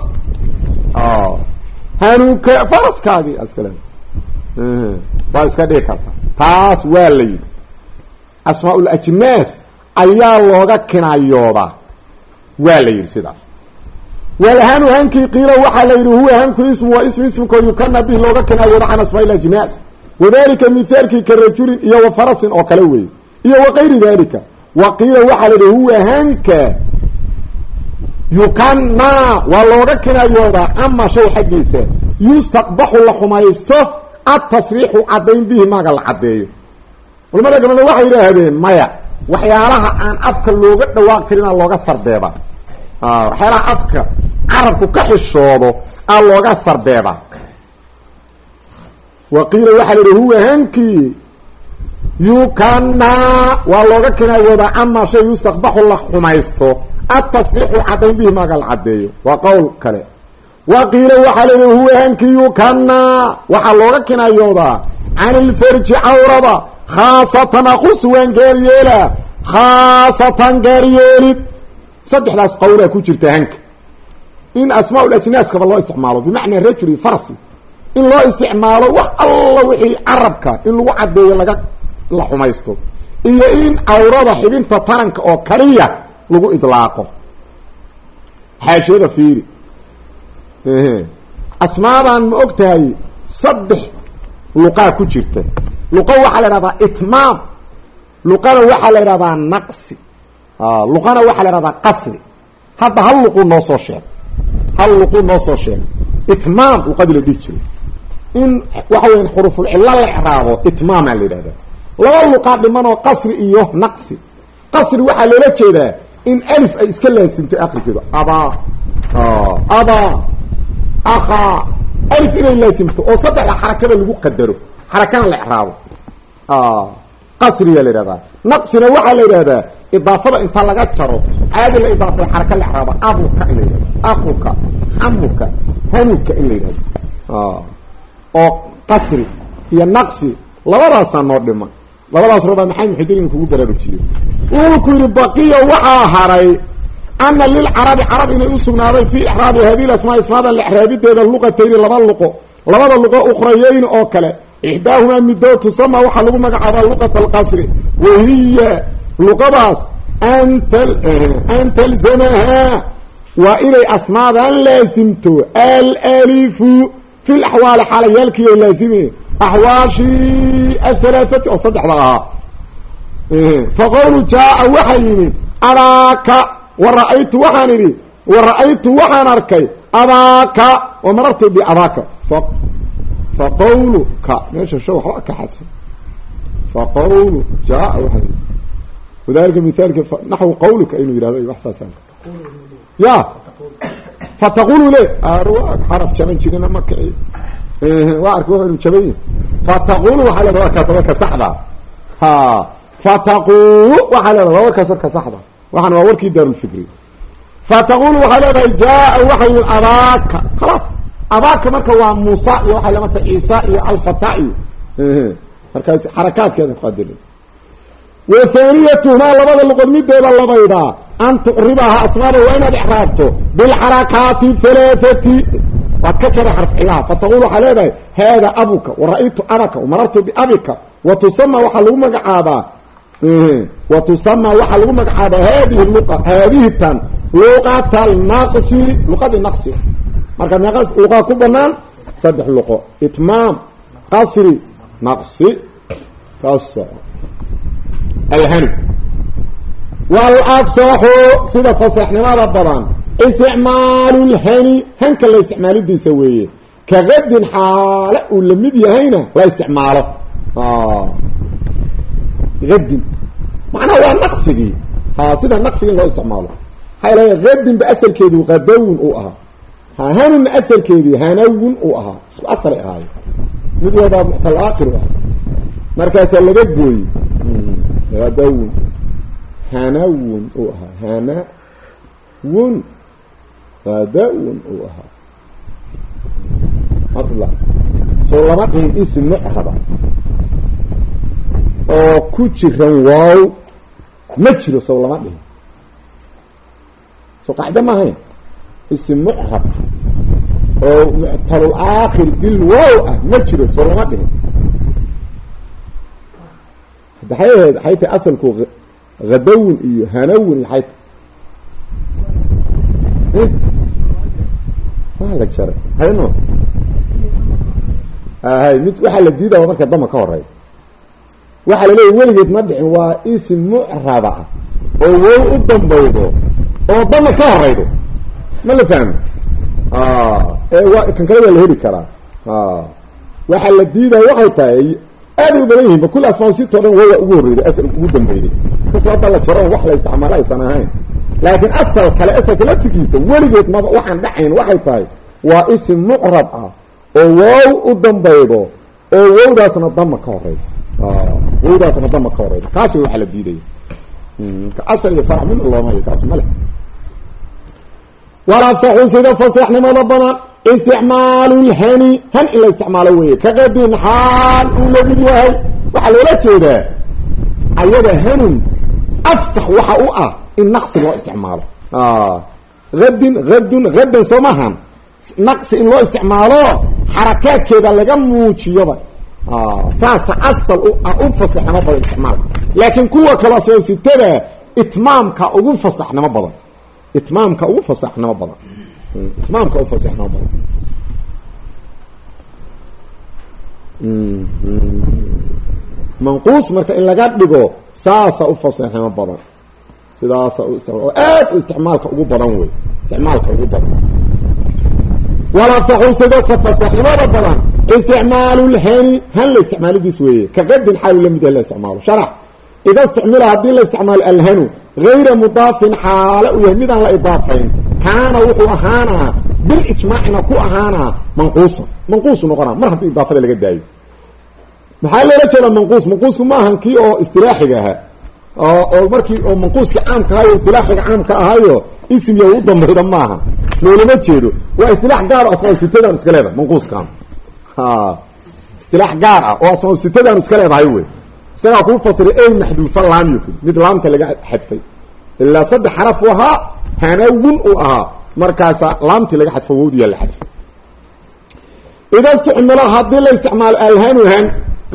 Hanuunka faraskaagii aad iska leedahay. Waa iska dhigi karta. Taas waa la yidhi. Asmaa ul ajnaas ayaa looga kinayoodaa waa la yidhi sidaas. Walhanu hankii qiila waxaa la yidhi huwa hanku ismu waa ism ismkoo yukana bihi looga kinayooda can asmaa ilajnaas wadalika mithaalkii ka rajulin iyo wa farasin oo kale weeye iyo wa kayri dalika wa qiila waxaa la yidhi huwa hanka yukanaa waa looga kinayoodaa ama shay xaggiisa yustaqbaxu la xumaysto atasriixu caddayn bihi maaga la caddeeyo. Culamada gabalna waxay yidhaahdeen maya waxyaalaha aan afka looga dhawaaq karinaa looga sarbeebaa waxyaalaha afka carabku ka xishoodo aa looga sarbeebaa wa qiila waxaa la yidhi huwa hankii yukanaa waa looga kinaayoodaa camaa shay yustaqbaxu la xumaysto. Atasriixu caddayn bihi maaga la caddeeyo. Waa qowl kale. Wa qiila waxaa la yidhi huwa hankii yukanaa waxaa looga kinaayoodaa can ilfarji cawrada khaasatan aqus waan gaaryeelaa khaasatan gaaryeelid saddexdaas qowlaa ku jirta hanka in asmaa ulajnaaskaba loo isticmaalo bimacnaa rajuli farsi in loo isticmaalo wax alla wixii carabka in lagu caddeeyo laga la xumaysto. Iyo in cawrada xibinta taranka oo kaliya lagu idlaaqo. Xaashiyada fiiri? Asmaadan ma og tahay saddex luqaa ku jirta. Luqa waxaa la ihahdaa itmaam. Luqana waxaa la ihahdaa naqsi. Luqana waxaa la ihahdaa qasri. Hadda hal luqu noo soo sheeg. Hal luqu noo soo sheegay itmaam luqadii la dhihi jiray. In waxa weya xurufulcilla la icraabo itmaamaa la yidhahdaa laba luqaa dhimanoo qasri iyo naqsi. Qasri waxaa loola jeedaa in alif ay iska laasimto aqrigeedu. Abaa abaa akhaa alif inay laasimto oo saddexda xarakada lagu qadaro xarakana la icraabo. Qasriyaa la yidhahdaa. Naqsina waxaa la yidhahdaa idaafada inta laga jaro caadi la idaafay xaraka la icraabo abuka in la yidhahdo. Aquka xamuka hanuka in la yidhahdo. Oo qasri iyo naqsi labadaasaa noo dhima labadaas rabaa maxamed muxudirin kugu baraarujiyo wuxuu ku yidhi baqiya waxaa haray ana lilcarabi carab inay u sugnaaday fii ixraabi hadihi asmaa ismaadan lexraabideeda luqatayni laba luqo labada luqo ukhrayeyn oo kale. Ixdaahumaa midoo tusama waxaa lagu magacaabaa luqat alqasri. Wahiya luqadaas an talzamahaa waa inay asmaadan laasimto alalifu fi laxwaali xaalayaalkiiay laasime axwaashii ahalaaati oo saddexda ahaa fa qowlu jaaa waxaa yimid abaaka wa ra'aytu waxaan idhi wa ra'aytu waxaan arkay abaaka wa marartu biabaaka fa qawluka meesha sho waxba ka xadsan fa qawlu jaa waxaan idhi wadalika mithaalka naxwu qawlika inuu yihahdo wax saasa ya fataqulu le xaraf jaban jirina ma kici waa arka wuxu inu jaban yahi fataqulu waxaa leeda waa kaas warka saxda. Ha. Fataqulu waxaa leedahay waa warkaas warka saxda. Waxaan waa warkii daarulfikri fataqulu waxaa leedahay jaa waxa yimid abaaka. Khalaas. Abaaka marka waa muusa iyo waxay lamata ciisa iyo alfata iyo markaas xarakaadkeeda kuqadiri wa thaaniyatuhumaa labada luqod mideeda labaydaa. An tucribaha asmaada waa inaad ixraabto bilxarakaati halaathati waad ka jaray xarf cilaha fataqul waxaa leedahay haada abuka wa ra'aytu abaka wamarartu biabika wa tusama waxaa lagu magacaabaa. Wa tusama waxaa lagu magacaabaa hadihi lua haadihi tan luqata naqsi luqadii naqsi. Marka meeqa luqa ku banaan saddex luqo. Itmaam qasri naqsi kaas alhani walafsaxu sida fasaxnimada badan isticmaalu lhani hanka la isticmaalidiisa weeye. Ka qadin xaale uu la mid yahayna la isticmaalo. Adin macnaha waa naqsigii. Sida naqsigi in loo isticmaalo. Maxaa leeya qadinba asalkeedu qadawun uu ahaa ha hanunna asalkeedii hanawun uu ahaa isku asalay ahaayo mid walbaa muctal aakir u ahaa markaasaa laga gooyey. Qadawun. Hanawun uu ahaa hanawun qadawun uu ahaa adla soo lama dhihin ism mucraba oo ku jiran waaw ma jiro sow lama dhihin soo qacdo ma ahayn. Ism mucrab oo muctalul aakhir bil waaw ah ma jiro soo lama dhihin waxay ahayd waxay asalku hadawin iyo hanawin iyo waa la jaray hayno? Hay mid waxaa la diidaya marka dama ka horreeya waxaa la leeyahy weligeed ma dhicin waa isim mucraba ah. Oo wow u dambaydo oo dama ka horeydo ma la fahmi? Ee waa kan kale waa la heli karaa. Waxaa la diidaya waxay tahay aaday u badan yihiin ba kul asmaa sitoo dhan waa ugu horreyday asal ugu dambeyday kas hadda la jaro wax la isticmaalo aysan ahayn laakiin asal kale asalka laftigiisa weligeed maba waxaan dhacayn waxay tahay waa isim mucrab ah oo wow u dambaydo oo wowdaasna dama ka horeydo wowdaasna dama ka horeydo kaas waxaa la diidaya. Asal iyo farac mina looma hayo kaas male walafsaxu sida fasaxnimada badan isticmaalu lhani han in la isticmaalo weeye ka qadin xaal uu la mid yahay. Waxaa loola jeedaa ayada hanun afsax waxa u ah in naqsi loo isticmaalo. Adin adun hadan soo maahan naqsi in loo isticmaalo xarakaadkeeda laga muujiyoba. Saasa asal u fasaxnimo badan isticmaalka laakiin kuwa kaloo asmaasitada itmaamka ugu fasaxnimo badan. Itmaamka ugu fasaxnimo badan. Itmaamka ugu fasaxnimo badan. Manquus marka in laga dhigo saasa u fasaxnimo badan sidaasa u oo aad u isticmaalka ugu badan wey isticmaalka ugu badan. Walasaxu sida fasaxnimada badan isticmaalu lhani han la isticmaalidiis weeye. Ka qadin xaalu la mid ah la isticmaalo sharax. Ida isticmila haddii la isticmaalo alhanu gayra mudaafin xaala uu yahay midaan la idaafayn. Kaana wuxuu ahaanaa bilijmaacina ku ahaanaa manquusan. Manquusu noqonaa mar haddii idaafada laga daayo. Maxaa loola jeeda manquus? Manquusku ma ahan kii oo istilaaxiga ahaa oo markii oo manquuskii caamka ahayo istilaaxiga caamka ahayo ismiya u dambayda maaha. Loolama jeedo. Waa istilaax gaar o asmaa sitadaan iska leedahay manquuskaan istilaax gaar ah oo asmaa sitadaan iska leedahay wey. Isagaa kuu fasiray ey maxduufa laamyku mid laamta laga xadfay. Ilaa saddex xaraf u ahaa hanawin uu ahaa. Markaasa laamtii laga xadfo wowdiyaa la xadfay. Ida isticmilo haddii la isticmaalo alhanuhan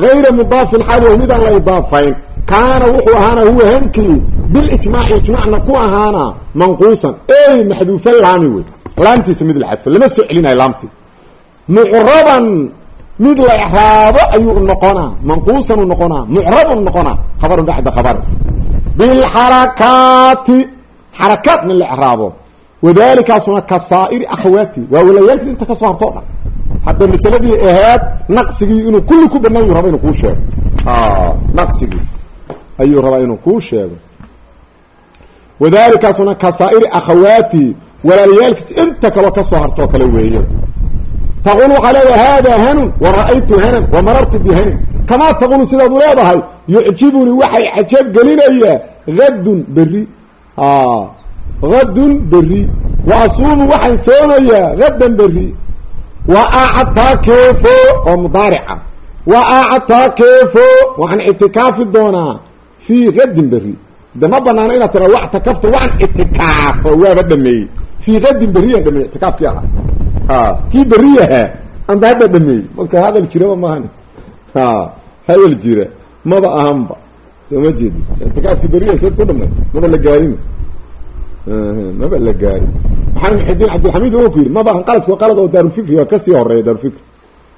gayra mudaafin xaal midaan la idaafayn kaana wuxuu ahaana huwa hankii bilijmaaci ijmacna ku ahaana manquusan. Ey maxduufa laami wey laamtiisa mid la xadfo lama soo celinayo laamtii mucraban mid la ixraabo ayuu noqonaa manquusan u noqonaa mucrabun noqonaa khabarun bacda khabarin bilxarakaati xarakaat min la icraabo wadalikaasuna ka saa'iri akhawaati waa walayaalkiis inta ka soo hartoo dhan. Hadda masaladii ahayd naqsigii inuu kulli ku banaan yu raba inuu kuu sheego naqsigii ayuu rabaa inuu kuu sheego. Wadalikaasuna ka saa'iri akhawaati walaalayaalkiis inta kaloo ka soo hartoo kale weeye taqul waxaa leedahay hada hanun wa ra'aytu hanan wa marartu bihanin kamaa taqulu sidaad u leedahay yucjibunii waxay cajab gelinayaa hadun berri. Hadun berri. Wa asuumu waxaan soomayaa hadan berri. Wa actaakefo oo mudaarica. Wa actaakefo waxaan ictikaafi doonaa fii hadin berri de ma banaano inaad tira wactakaftu waan ictikaafo waaba dhameeyey. Fii hadin berriyaan dhameeyey ictikaafkii ahaa. Kii berri ahaa amba hadda dhameeyey. Marka hadal jiraba maahan hadal jira maba ahanba soo ma jeedi. Ictikaafkii berriya sayd ku dhamay maba la gaarin. Maba la gaarin. Maxamed muxidiin cabdilxamiid wuxuu ku yidhi maba ahan qaladku qalad oo daarulfikri waa ka sii horreeya daarulfikri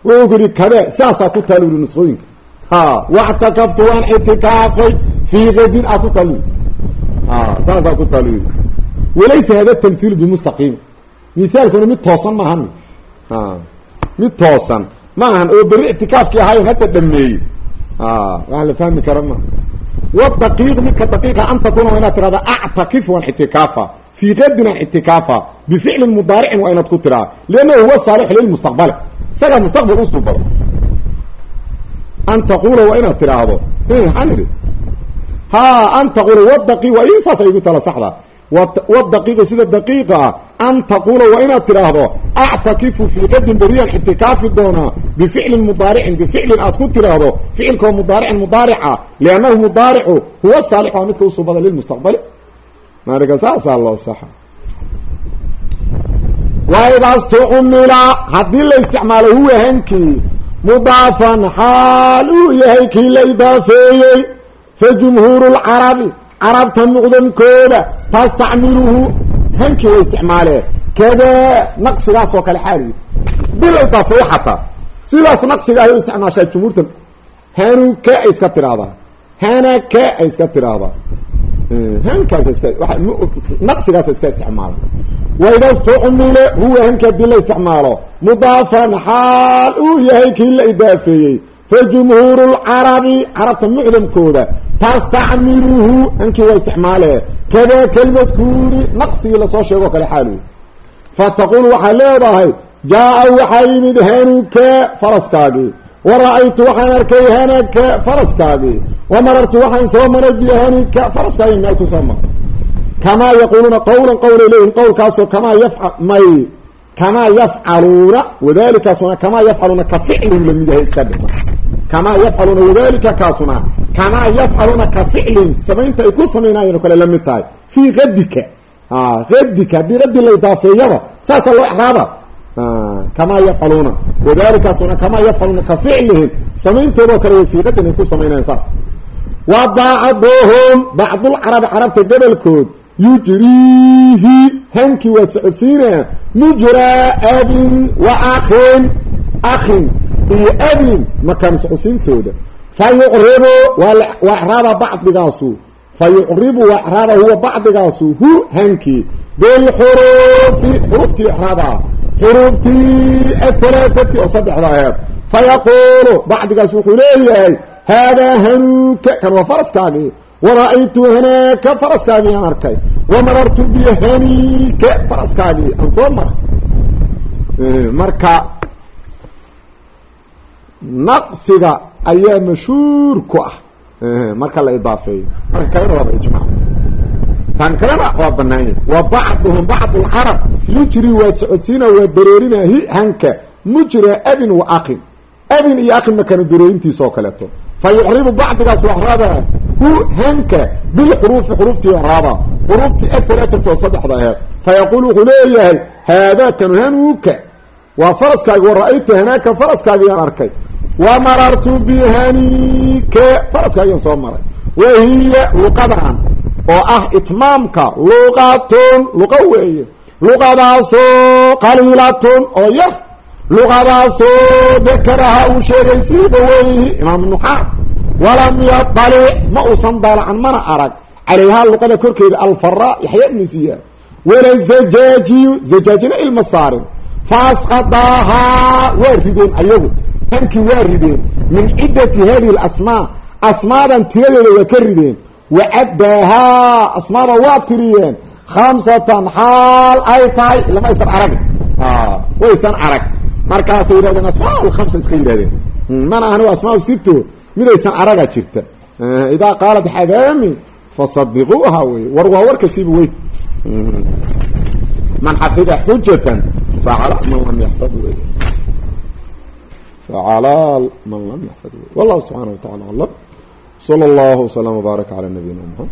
wuxuu ku yidhi kadee sidaasaa ku taal uri nusqooyinka ha wactakaftu waan ictikaafay fii kadin aa ku taal saasaa ku taal yidhi walaysa hada tamhiilu bimustaqiim. Mithaalkuna mid toosan maahan mid toosan ma ahan oo berri ictikaafkii ahaayon hadda dhameeyey. Wax la fahmi kara ma. Wadaqiiq midka daqiiqa an takuna waa inaad tirahda actakif waan ictikaafa fii kadin aan ictikaafa bificlin mudaaricin waa inaad ku tiraa liannahu huwa saalix lilmustaqbali isagaa mustaqbal u subado an taqula waa inaad tiraahdo maxaan idhi ha an taqula wadaqi waa i saas aygu tala saxda wadaqiiqu sida daqiiqa ah an taqula waa inaad tiraahdo actakifu fii qadin beriyaan ictikaafi doonaa bificlin mudaaricin bificlin aad ku tiraahdo ficilkoo mudaaricin mudaarica liannahu mudaaricu huwa saalix waa midka usubada lilmustaqbali marka saasaa loo saxa waidastucumila haddii la isticmaalo huwa hankii mudaafan xaal uu yahay kii la idaafeeyey fa jumhuuru lcarabi carabta muqdamkooda tastacmiluhu hankii way isticmaaleen kadaa naqsigaas oo kale xaaliyi bil idaafeeyo xataa sidaas naqsiga ahay u isticmaashaa jumhuurta hanuka ay iska tiraahdaa hanaka ay iska tiraahdaa hankaas iska isticmaala waida stucmile huwa hanka haddii la isticmaalo. Xaal uu yahay kii la idaafeeyey. Fa jumhuuru lcarabi carabta mucdamkooda tastacmiluhu hankii waa isticmaalee kadaa kelimadkuuri naqsigii la soo sheego kale xaalu. Fa taqul waxaa leedahay jaa-a waxaa yimid hanuka faraskaagii. Wa ra'aytu waxaan arkay hanaka faraskaagii wa marartu waxaan soo maray bihanika faraskaagii meel ku soo maray kamaa yaquuluuna qawlan qowlay leeyihiin qowlkaasoo kamaa yafca may kamaa yafcaluuna wadalikaasuna kamaa yafcaluuna ka ficlihim la mid yahay iska dhig kamaa yafcaluuna wadalika kaasuna kamaa yafcaluuna ka ficlihim samaynta ay ku samaynaayeen oo kale la mid tahay fii kadika kadika haddii qadi la idaafeeyaba saasaa loo exraaba kamaa yafcaluuna wadalikaasuna kamaa yafcaluuna ka ficlihim samayntoodao kale fii qadin ay ku samaynayan saas wa bacduhum bacdulcarabi carabta gobolkood yujriihi hankii waa socodsiinaya mujraa abin wa akin akin iyo abin makaan socodsiintooda fa yucribu waa ecraaba bacdigaasu fa yucribu waa ecraaba huwa bacdigaasu hu hankii bilxuruufi xuruuftii ecraaba xuruuftii ahalaaati oo saddexda aheed fa yaquulu bacdigaas wuxuu leeyahay haadaa hanuuka kan waa faraskaagii wara-aytu hanaaka faraskaagii aan arkay wa marartu bihaniika faraskaagii aan soo maray marka naqsiga ayaa mashhuur ku ah marka la idaafeeyo marka kalena waaba ijmac tan kalena waa banaanya wa bacduhum bacd lcarab yujri waa socodsiina waa dareerina hi hanka mujra abin wa akin abin iyo akin makana daroorintiisa oo kaleeto fa yucribu bacdigaas waxraaba hu hanka bilxuruufi xuruuftii raaba xuruuftii ahalaaati oo saddexda aheed fa yaquul wuxuu leeyahay haadaa kanu hanuuka waa faraskaagi wa ra'aytu hanaaka faraskaagiiyaan arkay wa marartu bihanika faraskaagiyan soo maray wa hiya luqadan oo ah itmaamka luqatun luqa weeye luqadaasoo qaliilatun oo yar luqadaasoo dakaraha uu sheegay siiba weyhi imaam nuxaam walam yadalic ma uusan daalacan mana arag. Calayhaa luqada korkeeda alfara yaxya ibnu ziyaad wala zajaajiyu zajaajina ilma saarin. Faasqadaahaa waa rideen ayagu. Tankii waa rideen. Min ciddati hadihi alasmaa asmaadan tiradeeda waa ka rideen. Wacaddaahaa asmaada waa tiriyeen. Khamsatan xaal ay tahay lama aysan arag waysan arag markaasay yihahdeen asmaa lkhamsa iska yidhahdeen mana ahani waa asmaa sito midaysan araga jirta idaa qaalat xadaami fasadiquuha wey war waa warkasiiba wey man xafida xujatan facala man lam yaxfad wey facalaal man lam yaxfad wey wallahu subxaana wa tacala aclam slى اllah وsلام وbaarak عlى nabiyina mxamed